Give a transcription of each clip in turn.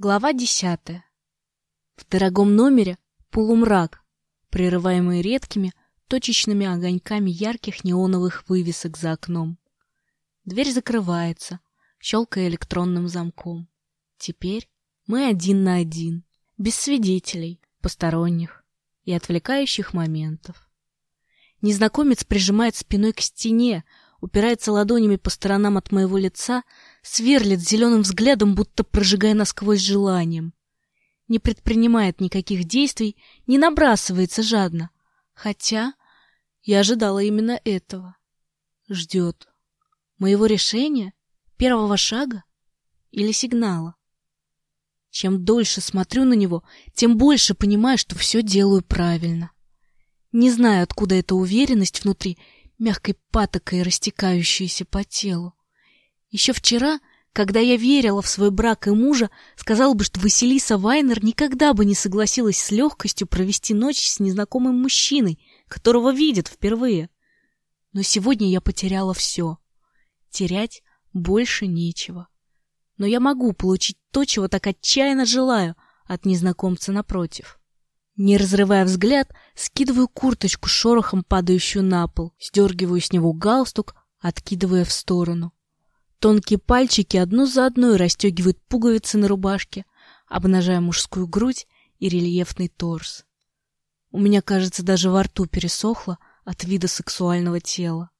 Глава десятая. В дорогом номере полумрак, прерываемый редкими, точечными огоньками ярких неоновых вывесок за окном. Дверь закрывается, щелкая электронным замком. Теперь мы один на один, без свидетелей, посторонних и отвлекающих моментов. Незнакомец прижимает спиной к стене, упирается ладонями по сторонам от моего лица, сверлит зеленым взглядом, будто прожигая насквозь желанием. Не предпринимает никаких действий, не набрасывается жадно. Хотя я ожидала именно этого. Ждет. Моего решения? Первого шага? Или сигнала? Чем дольше смотрю на него, тем больше понимаю, что все делаю правильно. Не знаю, откуда эта уверенность внутри, мягкой патокой, растекающейся по телу. Еще вчера, когда я верила в свой брак и мужа, сказала бы, что Василиса Вайнер никогда бы не согласилась с легкостью провести ночь с незнакомым мужчиной, которого видит впервые. Но сегодня я потеряла все. Терять больше нечего. Но я могу получить то, чего так отчаянно желаю от незнакомца напротив. Не разрывая взгляд, скидываю курточку шорохом, падающую на пол, сдергиваю с него галстук, откидывая в сторону. Тонкие пальчики одну за одной расстегивают пуговицы на рубашке, обнажая мужскую грудь и рельефный торс. У меня, кажется, даже во рту пересохло от вида сексуального тела.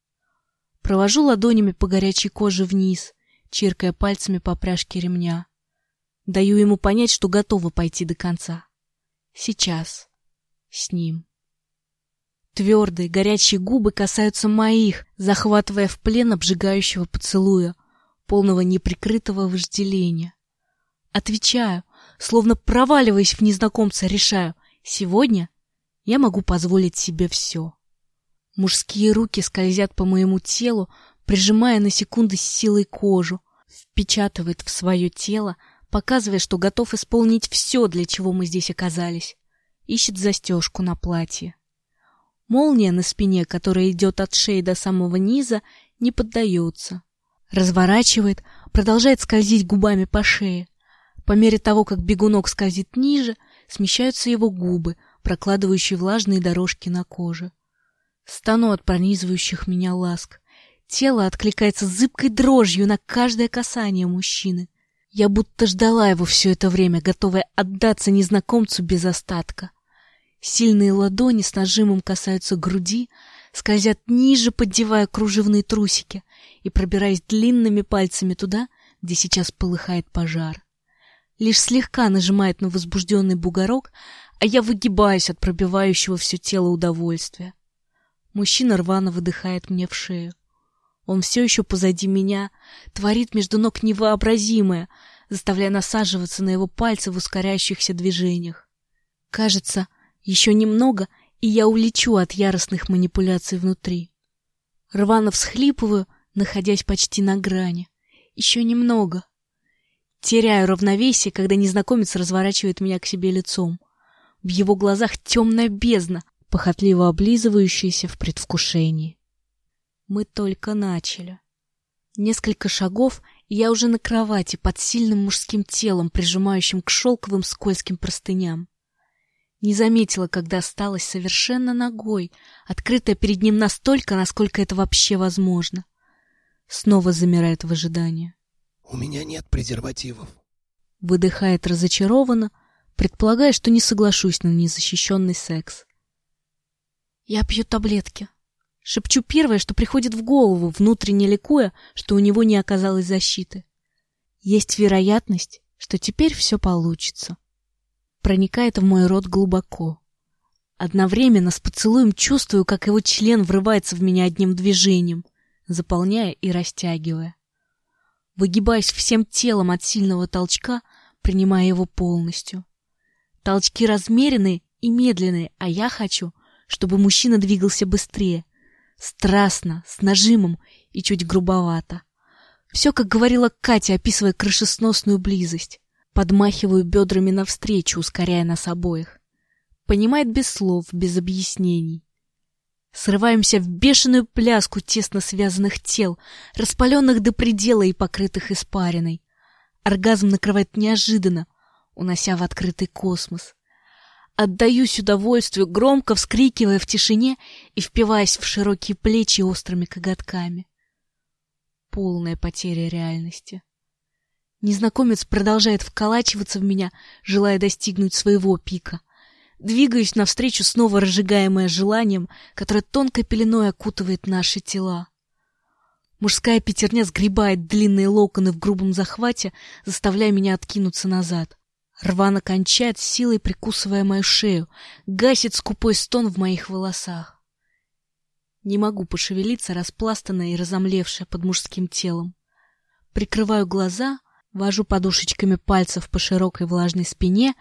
Провожу ладонями по горячей коже вниз, чиркая пальцами по пряжке ремня. Даю ему понять, что готова пойти до конца. Сейчас. С ним. Твердые, горячие губы касаются моих, захватывая в плен обжигающего поцелуя, полного неприкрытого вожделения. Отвечаю, словно проваливаясь в незнакомца, решаю, сегодня я могу позволить себе все. Мужские руки скользят по моему телу, прижимая на секунды с силой кожу, впечатывает в свое тело, показывая, что готов исполнить все, для чего мы здесь оказались. Ищет застежку на платье. Молния на спине, которая идет от шеи до самого низа, не поддается разворачивает, продолжает скользить губами по шее. По мере того, как бегунок скользит ниже, смещаются его губы, прокладывающие влажные дорожки на коже. Стану от пронизывающих меня ласк. Тело откликается зыбкой дрожью на каждое касание мужчины. Я будто ждала его все это время, готовая отдаться незнакомцу без остатка. Сильные ладони с нажимом касаются груди, скользят ниже, поддевая кружевные трусики и пробираясь длинными пальцами туда, где сейчас полыхает пожар. Лишь слегка нажимает на возбужденный бугорок, а я выгибаюсь от пробивающего все тело удовольствия. Мужчина рвано выдыхает мне в шею. Он все еще позади меня, творит между ног невообразимое, заставляя насаживаться на его пальцы в ускоряющихся движениях. Кажется, еще немного, и я улечу от яростных манипуляций внутри. Рвано всхлипываю, находясь почти на грани. Еще немного. Теряю равновесие, когда незнакомец разворачивает меня к себе лицом. В его глазах темная бездна, похотливо облизывающаяся в предвкушении. Мы только начали. Несколько шагов, и я уже на кровати под сильным мужским телом, прижимающим к шелковым скользким простыням. Не заметила, когда осталась совершенно ногой, открытая перед ним настолько, насколько это вообще возможно. Снова замирает в ожидании. «У меня нет презервативов». Выдыхает разочарованно, предполагая, что не соглашусь на незащищенный секс. «Я пью таблетки». Шепчу первое, что приходит в голову, внутренне ликуя, что у него не оказалось защиты. Есть вероятность, что теперь все получится проникает в мой рот глубоко. Одновременно с поцелуем чувствую, как его член врывается в меня одним движением, заполняя и растягивая. Выгибаясь всем телом от сильного толчка, принимая его полностью. Толчки размеренные и медленные, а я хочу, чтобы мужчина двигался быстрее, страстно, с нажимом и чуть грубовато. Все, как говорила Катя, описывая крышесносную близость. Подмахиваю бедрами навстречу, ускоряя нас обоих. Понимает без слов, без объяснений. Срываемся в бешеную пляску тесно связанных тел, распаленных до предела и покрытых испариной. Оргазм накрывает неожиданно. унося в открытый космос. Отдаюсь удовольствию, громко вскрикивая в тишине и впиваясь в широкие плечи острыми коготками. Полная потеря реальности. Незнакомец продолжает вколачиваться в меня, желая достигнуть своего пика. Двигаюсь навстречу, снова разжигаемое желанием, которое тонкой пеленой окутывает наши тела. Мужская пятерня сгребает длинные локоны в грубом захвате, заставляя меня откинуться назад. Рвано кончает, силой прикусывая мою шею, гасит скупой стон в моих волосах. Не могу пошевелиться, распластанная и разомлевшая под мужским телом. Прикрываю глаза, вожу подушечками пальцев по широкой влажной спине,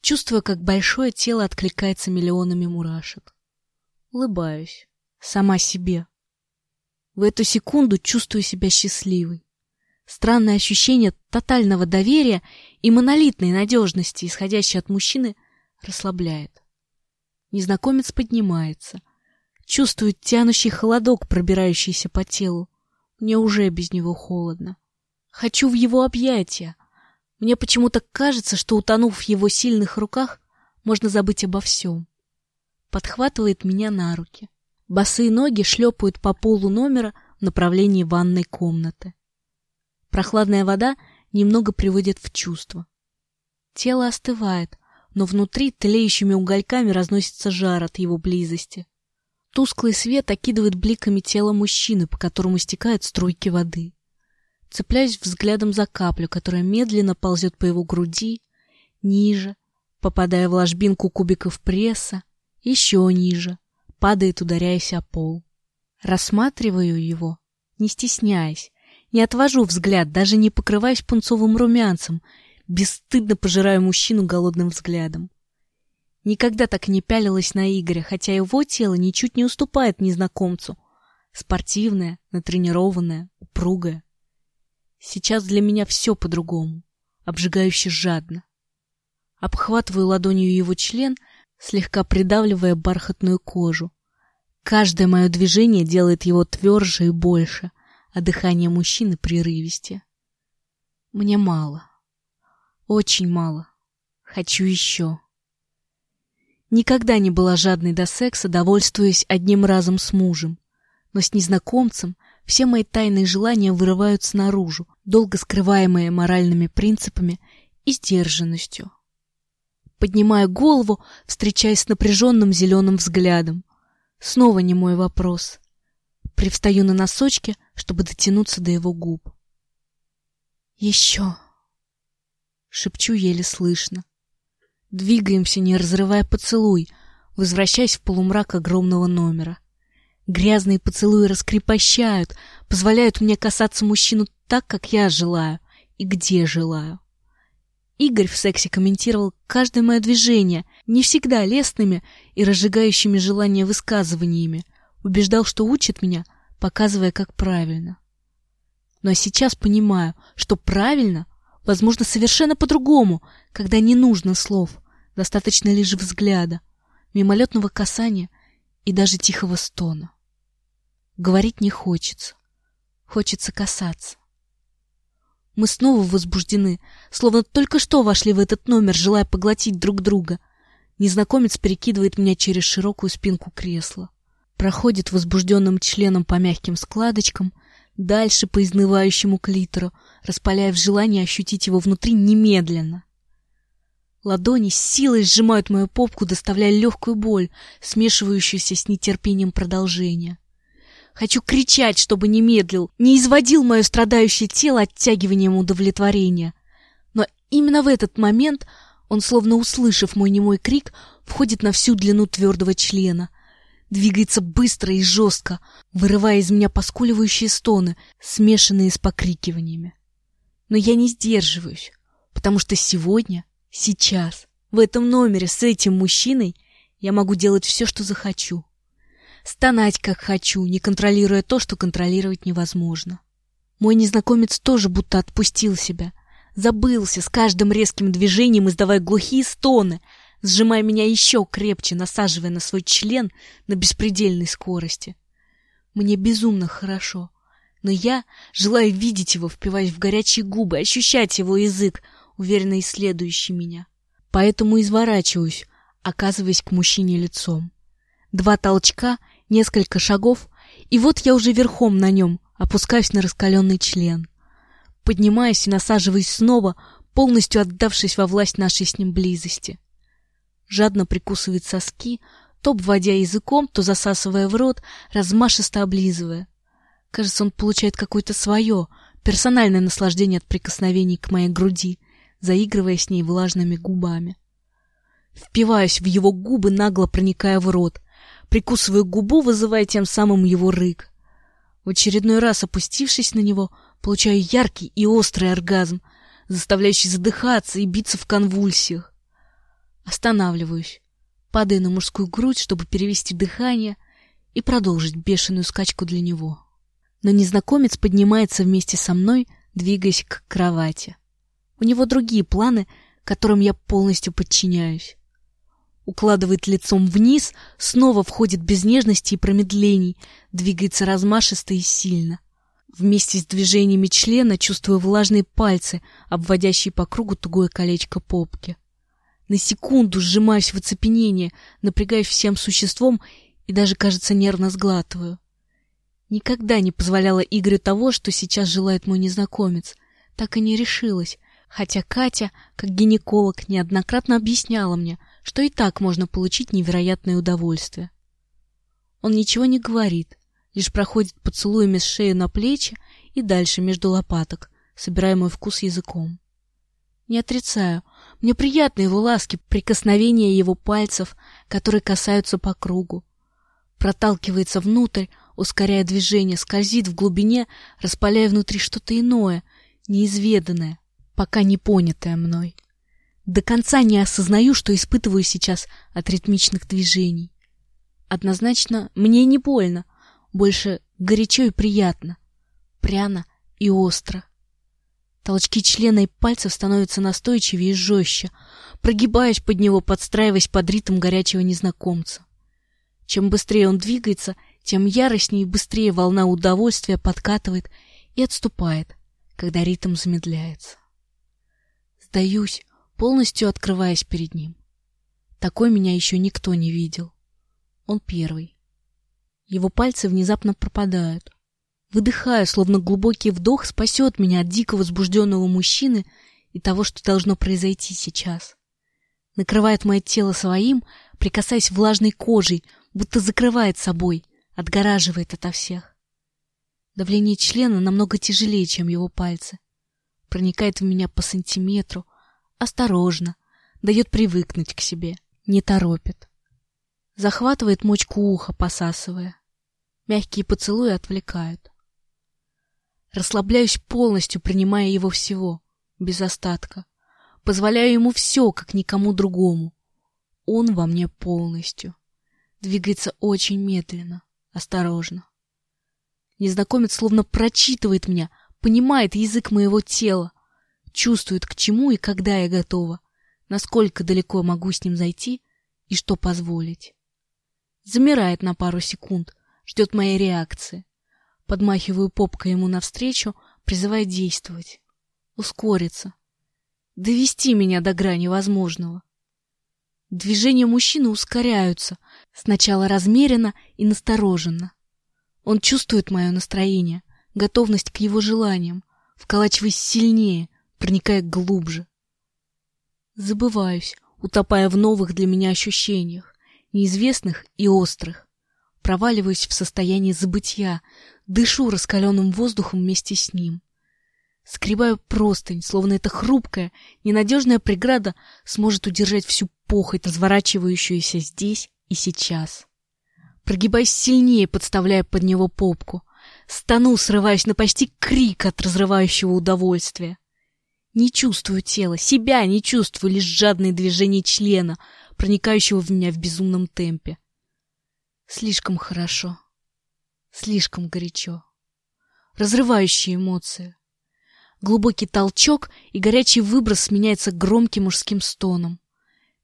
чувствуя, как большое тело откликается миллионами мурашек. Улыбаюсь. Сама себе. В эту секунду чувствую себя счастливой. Странное ощущение тотального доверия и монолитной надежности, исходящей от мужчины, расслабляет. Незнакомец поднимается. Чувствует тянущий холодок, пробирающийся по телу. Мне уже без него холодно. Хочу в его объятия. Мне почему-то кажется, что, утонув в его сильных руках, можно забыть обо всем. Подхватывает меня на руки. Босые ноги шлепают по полу номера в направлении ванной комнаты. Прохладная вода немного приводит в чувство. Тело остывает, но внутри тлеющими угольками разносится жар от его близости. Тусклый свет окидывает бликами тело мужчины, по которому стекают струйки воды. Цепляюсь взглядом за каплю, которая медленно ползет по его груди, ниже, попадая в ложбинку кубиков пресса, еще ниже, падает, ударяясь о пол. Рассматриваю его, не стесняясь, не отвожу взгляд, даже не покрываюсь пунцовым румянцем, бесстыдно пожираю мужчину голодным взглядом. Никогда так не пялилась на Игоря, хотя его тело ничуть не уступает незнакомцу. Спортивное, натренированное, упругое. Сейчас для меня все по-другому, обжигающе жадно. Обхватываю ладонью его член — слегка придавливая бархатную кожу. Каждое мое движение делает его тверже и больше, а дыхание мужчины прерывистее. Мне мало. Очень мало. Хочу еще. Никогда не была жадной до секса, довольствуясь одним разом с мужем. Но с незнакомцем все мои тайные желания вырываются наружу, долго скрываемые моральными принципами и сдержанностью. Поднимаю голову, встречаясь с напряженным зеленым взглядом. Снова не мой вопрос. Привстаю на носочки, чтобы дотянуться до его губ. Еще. Шепчу еле слышно. Двигаемся, не разрывая поцелуй, возвращаясь в полумрак огромного номера. Грязные поцелуи раскрепощают, позволяют мне касаться мужчину так, как я желаю и где желаю. Игорь в сексе комментировал каждое мое движение, не всегда лестными и разжигающими желание высказываниями, убеждал, что учит меня, показывая, как правильно. Но сейчас понимаю, что правильно, возможно, совершенно по-другому, когда не нужно слов, достаточно лишь взгляда, мимолетного касания и даже тихого стона. Говорить не хочется, хочется касаться. Мы снова возбуждены, словно только что вошли в этот номер, желая поглотить друг друга. Незнакомец перекидывает меня через широкую спинку кресла. Проходит возбужденным членом по мягким складочкам, дальше по изнывающему клитору, распаляя в желании ощутить его внутри немедленно. Ладони с силой сжимают мою попку, доставляя легкую боль, смешивающуюся с нетерпением продолжения. Хочу кричать, чтобы не медлил, не изводил мое страдающее тело оттягиванием удовлетворения. Но именно в этот момент он, словно услышав мой немой крик, входит на всю длину твердого члена. Двигается быстро и жестко, вырывая из меня поскуливающие стоны, смешанные с покрикиваниями. Но я не сдерживаюсь, потому что сегодня, сейчас, в этом номере с этим мужчиной я могу делать все, что захочу стонать как хочу, не контролируя то, что контролировать невозможно. Мой незнакомец тоже будто отпустил себя, забылся с каждым резким движением, издавая глухие стоны, сжимая меня еще крепче, насаживая на свой член на беспредельной скорости. Мне безумно хорошо, но я желаю видеть его, впиваясь в горячие губы, ощущать его язык, уверенно исследующий меня. Поэтому изворачиваюсь, оказываясь к мужчине лицом. Два толчка, несколько шагов, и вот я уже верхом на нем, опускаюсь на раскаленный член. Поднимаюсь и насаживаюсь снова, полностью отдавшись во власть нашей с ним близости. Жадно прикусывает соски, то обводя языком, то засасывая в рот, размашисто облизывая. Кажется, он получает какое-то свое, персональное наслаждение от прикосновений к моей груди, заигрывая с ней влажными губами. Впиваюсь в его губы, нагло проникая в рот, прикусываю губу, вызывая тем самым его рык. В очередной раз опустившись на него, получаю яркий и острый оргазм, заставляющий задыхаться и биться в конвульсиях. Останавливаюсь, падая на мужскую грудь, чтобы перевести дыхание и продолжить бешеную скачку для него. Но незнакомец поднимается вместе со мной, двигаясь к кровати. У него другие планы, которым я полностью подчиняюсь. Укладывает лицом вниз, снова входит без нежности и промедлений, двигается размашисто и сильно. Вместе с движениями члена чувствую влажные пальцы, обводящие по кругу тугое колечко попки. На секунду сжимаюсь в оцепенение, напрягаюсь всем существом и даже, кажется, нервно сглатываю. Никогда не позволяла Игорю того, что сейчас желает мой незнакомец. Так и не решилась, хотя Катя, как гинеколог, неоднократно объясняла мне, что и так можно получить невероятное удовольствие. Он ничего не говорит, лишь проходит поцелуями с шеи на плечи и дальше между лопаток, собирая мой вкус языком. Не отрицаю, мне приятны его ласки, прикосновения его пальцев, которые касаются по кругу. Проталкивается внутрь, ускоряя движение, скользит в глубине, распаляя внутри что-то иное, неизведанное, пока не понятое мной. До конца не осознаю, что испытываю сейчас от ритмичных движений. Однозначно, мне не больно, больше горячо и приятно, пряно и остро. Толчки члена и пальцев становятся настойчивее и жестче, прогибаясь под него, подстраиваясь под ритм горячего незнакомца. Чем быстрее он двигается, тем яростнее и быстрее волна удовольствия подкатывает и отступает, когда ритм замедляется. Сдаюсь, полностью открываясь перед ним. Такой меня еще никто не видел. Он первый. Его пальцы внезапно пропадают. Выдыхаю, словно глубокий вдох спасет меня от дико возбужденного мужчины и того, что должно произойти сейчас. Накрывает мое тело своим, прикасаясь влажной кожей, будто закрывает собой, отгораживает ото всех. Давление члена намного тяжелее, чем его пальцы. Проникает в меня по сантиметру, осторожно, дает привыкнуть к себе, не торопит. Захватывает мочку уха, посасывая. Мягкие поцелуи отвлекают. Расслабляюсь полностью, принимая его всего, без остатка. Позволяю ему все, как никому другому. Он во мне полностью. Двигается очень медленно, осторожно. Незнакомец словно прочитывает меня, понимает язык моего тела, чувствует, к чему и когда я готова, насколько далеко могу с ним зайти и что позволить. Замирает на пару секунд, ждет моей реакции. Подмахиваю попкой ему навстречу, призывая действовать, ускориться, довести меня до грани возможного. Движения мужчины ускоряются, сначала размеренно и настороженно. Он чувствует мое настроение, готовность к его желаниям, вколачиваясь сильнее, проникая глубже. Забываюсь, утопая в новых для меня ощущениях, неизвестных и острых. Проваливаюсь в состояние забытья, дышу раскаленным воздухом вместе с ним. Скребаю простынь, словно эта хрупкая, ненадежная преграда сможет удержать всю похоть, разворачивающуюся здесь и сейчас. Прогибаясь сильнее, подставляя под него попку. Стану, срываясь на почти крик от разрывающего удовольствия. Не чувствую тела, себя не чувствую, лишь жадные движения члена, проникающего в меня в безумном темпе. Слишком хорошо. Слишком горячо. Разрывающие эмоции. Глубокий толчок и горячий выброс сменяется громким мужским стоном.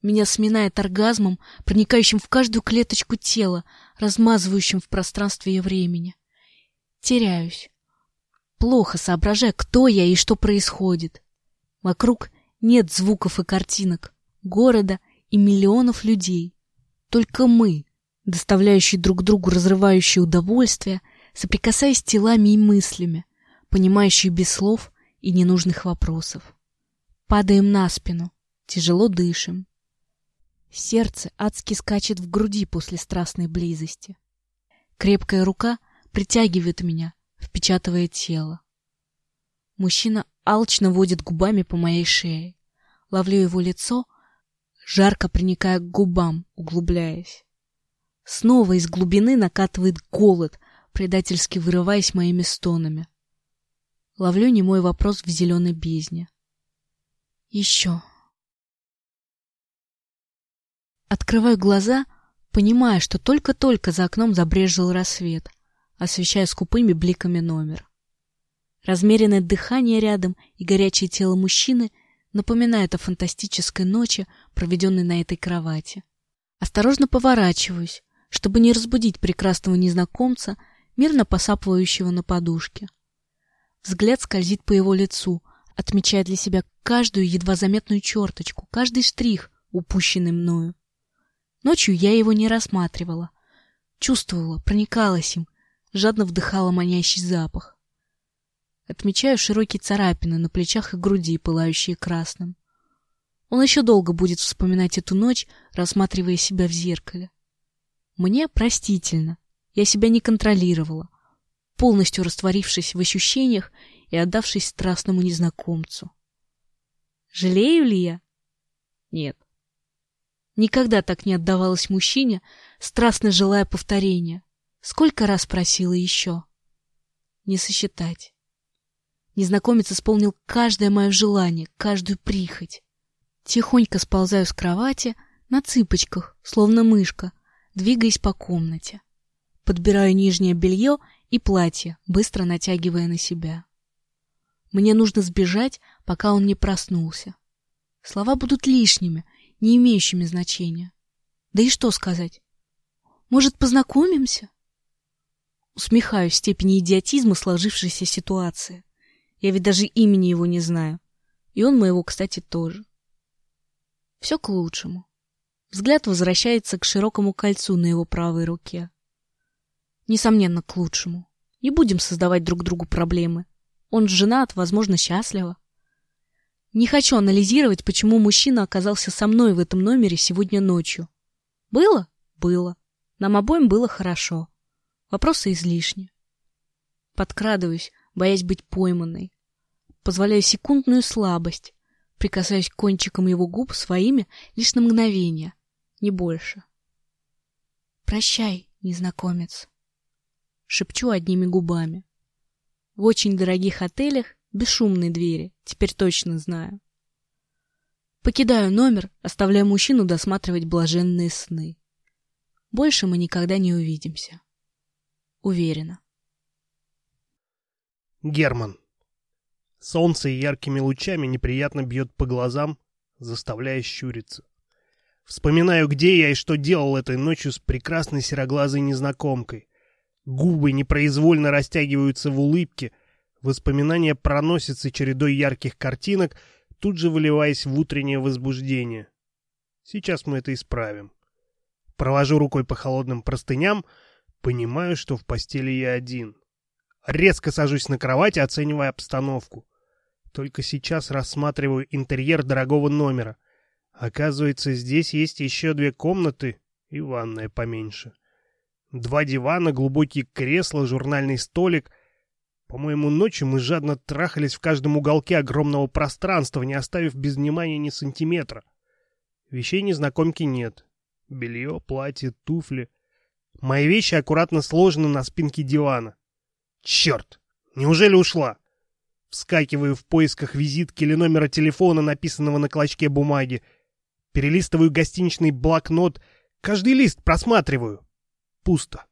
Меня сминает оргазмом, проникающим в каждую клеточку тела, размазывающим в пространстве и времени. Теряюсь. Плохо соображая, кто я и что происходит. Вокруг нет звуков и картинок, города и миллионов людей. Только мы, доставляющие друг другу разрывающее удовольствие, соприкасаясь телами и мыслями, понимающие без слов и ненужных вопросов. Падаем на спину, тяжело дышим. Сердце адски скачет в груди после страстной близости. Крепкая рука притягивает меня, впечатывая тело. Мужчина алчно водит губами по моей шее. Ловлю его лицо, жарко приникая к губам, углубляясь. Снова из глубины накатывает голод, предательски вырываясь моими стонами. Ловлю немой вопрос в зеленой бездне. Еще. Открываю глаза, понимая, что только-только за окном забрежил рассвет, освещая скупыми бликами номер. Размеренное дыхание рядом и горячее тело мужчины напоминают о фантастической ночи, проведенной на этой кровати. Осторожно поворачиваюсь, чтобы не разбудить прекрасного незнакомца, мирно посапывающего на подушке. Взгляд скользит по его лицу, отмечая для себя каждую едва заметную черточку, каждый штрих, упущенный мною. Ночью я его не рассматривала. Чувствовала, проникалась им, жадно вдыхала манящий запах. Отмечаю широкие царапины на плечах и груди, пылающие красным. Он еще долго будет вспоминать эту ночь, рассматривая себя в зеркале. Мне простительно. Я себя не контролировала, полностью растворившись в ощущениях и отдавшись страстному незнакомцу. Жалею ли я? Нет. Никогда так не отдавалась мужчине, страстно желая повторения. Сколько раз просила еще? Не сосчитать. Незнакомец исполнил каждое мое желание, каждую прихоть. Тихонько сползаю с кровати, на цыпочках, словно мышка, двигаясь по комнате. Подбираю нижнее белье и платье, быстро натягивая на себя. Мне нужно сбежать, пока он не проснулся. Слова будут лишними, не имеющими значения. Да и что сказать? Может, познакомимся? Усмехаюсь степени идиотизма сложившейся ситуации. Я ведь даже имени его не знаю. И он моего, кстати, тоже. Все к лучшему. Взгляд возвращается к широкому кольцу на его правой руке. Несомненно, к лучшему. Не будем создавать друг другу проблемы. Он женат, возможно, счастливо. Не хочу анализировать, почему мужчина оказался со мной в этом номере сегодня ночью. Было? Было. Нам обоим было хорошо. Вопросы излишни. Подкрадываюсь, боясь быть пойманной. Позволяю секундную слабость, прикасаясь кончиком его губ своими лишь на мгновение, не больше. «Прощай, незнакомец», — шепчу одними губами. В очень дорогих отелях бесшумные двери, теперь точно знаю. Покидаю номер, оставляя мужчину досматривать блаженные сны. Больше мы никогда не увидимся. Уверена. Герман. Солнце яркими лучами неприятно бьет по глазам, заставляя щуриться. Вспоминаю, где я и что делал этой ночью с прекрасной сероглазой незнакомкой. Губы непроизвольно растягиваются в улыбке, воспоминания проносятся чередой ярких картинок, тут же выливаясь в утреннее возбуждение. Сейчас мы это исправим. Провожу рукой по холодным простыням, понимаю, что в постели я один — Резко сажусь на кровати, оценивая обстановку. Только сейчас рассматриваю интерьер дорогого номера. Оказывается, здесь есть еще две комнаты и ванная поменьше. Два дивана, глубокие кресла, журнальный столик. По-моему, ночью мы жадно трахались в каждом уголке огромного пространства, не оставив без внимания ни сантиметра. Вещей незнакомки нет. Белье, платье, туфли. Мои вещи аккуратно сложены на спинке дивана. Черт! Неужели ушла? Вскакиваю в поисках визитки или номера телефона, написанного на клочке бумаги. Перелистываю гостиничный блокнот. Каждый лист просматриваю. Пусто.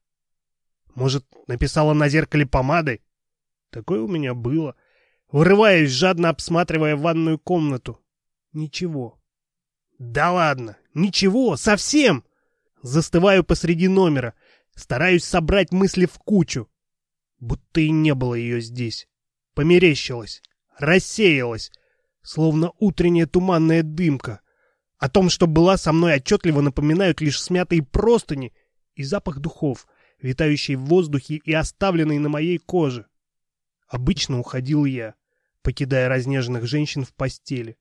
Может, написала на зеркале помадой? Такое у меня было. Врываюсь, жадно обсматривая ванную комнату. Ничего. Да ладно, ничего, совсем! Застываю посреди номера. Стараюсь собрать мысли в кучу будто и не было ее здесь. Померещилась, рассеялась, словно утренняя туманная дымка. О том, что была со мной, отчетливо напоминают лишь смятые простыни и запах духов, витающий в воздухе и оставленный на моей коже. Обычно уходил я, покидая разнеженных женщин в постели.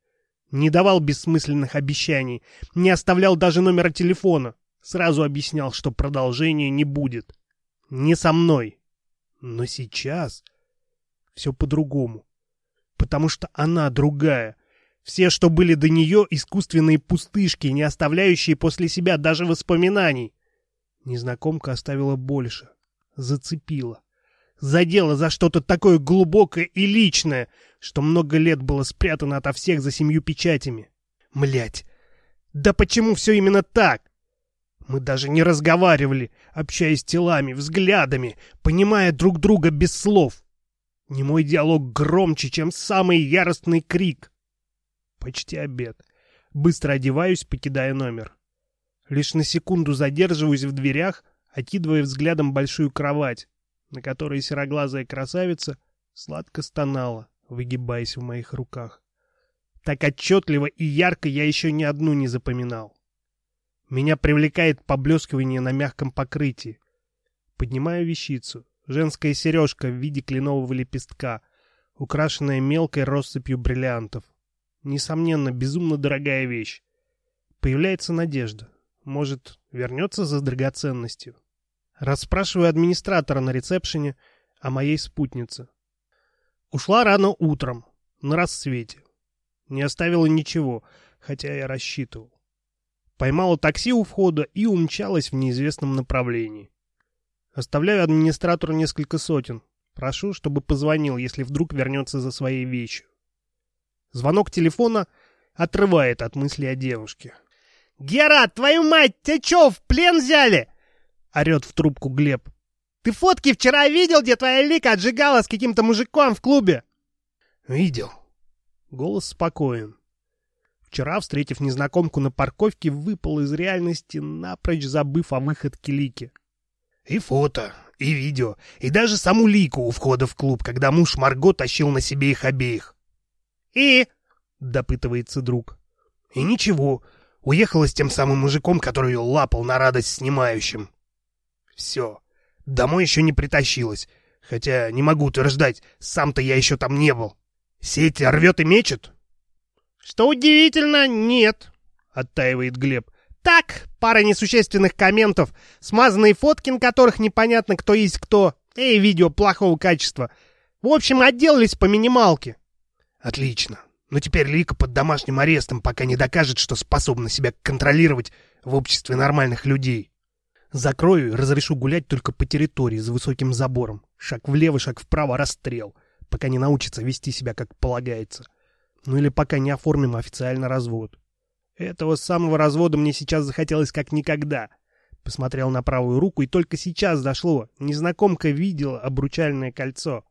Не давал бессмысленных обещаний, не оставлял даже номера телефона. Сразу объяснял, что продолжения не будет. Не со мной. Но сейчас все по-другому. Потому что она другая. Все, что были до нее, искусственные пустышки, не оставляющие после себя даже воспоминаний. Незнакомка оставила больше. Зацепила. Задела за что-то такое глубокое и личное, что много лет было спрятано ото всех за семью печатями. Млять! Да почему все именно так? Мы даже не разговаривали, общаясь телами, взглядами, понимая друг друга без слов. Не мой диалог громче, чем самый яростный крик. Почти обед. Быстро одеваюсь, покидая номер. Лишь на секунду задерживаюсь в дверях, окидывая взглядом большую кровать, на которой сероглазая красавица сладко стонала, выгибаясь в моих руках. Так отчетливо и ярко я еще ни одну не запоминал. Меня привлекает поблескивание на мягком покрытии. Поднимаю вещицу. Женская сережка в виде кленового лепестка, украшенная мелкой россыпью бриллиантов. Несомненно, безумно дорогая вещь. Появляется надежда. Может, вернется за драгоценностью. Расспрашиваю администратора на ресепшене о моей спутнице. Ушла рано утром, на рассвете. Не оставила ничего, хотя я рассчитывал поймала такси у входа и умчалась в неизвестном направлении. Оставляю администратору несколько сотен. Прошу, чтобы позвонил, если вдруг вернется за своей вещью. Звонок телефона отрывает от мысли о девушке. «Гера, твою мать, тебя чё, в плен взяли?» — орёт в трубку Глеб. «Ты фотки вчера видел, где твоя Лика отжигала с каким-то мужиком в клубе?» «Видел». Голос спокоен. Вчера, встретив незнакомку на парковке, выпал из реальности, напрочь забыв о выходке Лики. И фото, и видео, и даже саму Лику у входа в клуб, когда муж Марго тащил на себе их обеих. «И?» — допытывается друг. «И ничего, уехала с тем самым мужиком, который ее лапал на радость снимающим. Все, домой еще не притащилась, хотя не могу утверждать, сам-то я еще там не был. Сеть рвет и мечет, «Что удивительно, нет», — оттаивает Глеб. «Так, пара несущественных комментов, смазанные фотки, на которых непонятно, кто есть кто, и видео плохого качества. В общем, отделались по минималке». «Отлично. Но теперь Лика под домашним арестом, пока не докажет, что способна себя контролировать в обществе нормальных людей». Закрою и разрешу гулять только по территории за высоким забором. Шаг влево, шаг вправо, расстрел, пока не научится вести себя как полагается. Ну или пока не оформим официально развод. Этого самого развода мне сейчас захотелось как никогда. Посмотрел на правую руку, и только сейчас дошло. Незнакомка видела обручальное кольцо,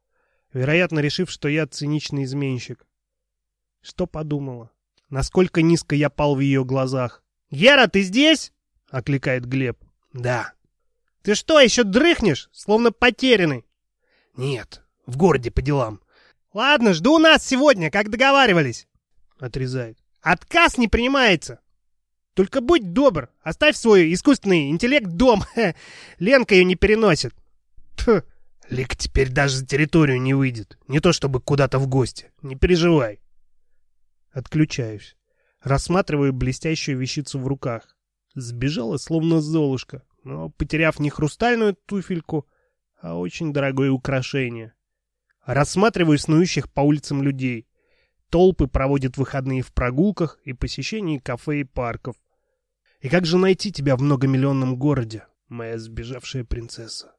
вероятно, решив, что я циничный изменщик. Что подумала? Насколько низко я пал в ее глазах. «Гера, ты здесь?» — окликает Глеб. «Да». «Ты что, еще дрыхнешь? Словно потерянный». «Нет, в городе по делам. «Ладно, жду нас сегодня, как договаривались», — отрезает. «Отказ не принимается. Только будь добр, оставь свой искусственный интеллект дом. Ленка ее не переносит». Тьфу, Лик теперь даже за территорию не выйдет. Не то чтобы куда-то в гости. Не переживай. Отключаюсь. Рассматриваю блестящую вещицу в руках. Сбежала, словно золушка, но потеряв не хрустальную туфельку, а очень дорогое украшение. Рассматриваю снующих по улицам людей. Толпы проводят выходные в прогулках и посещении кафе и парков. И как же найти тебя в многомиллионном городе, моя сбежавшая принцесса?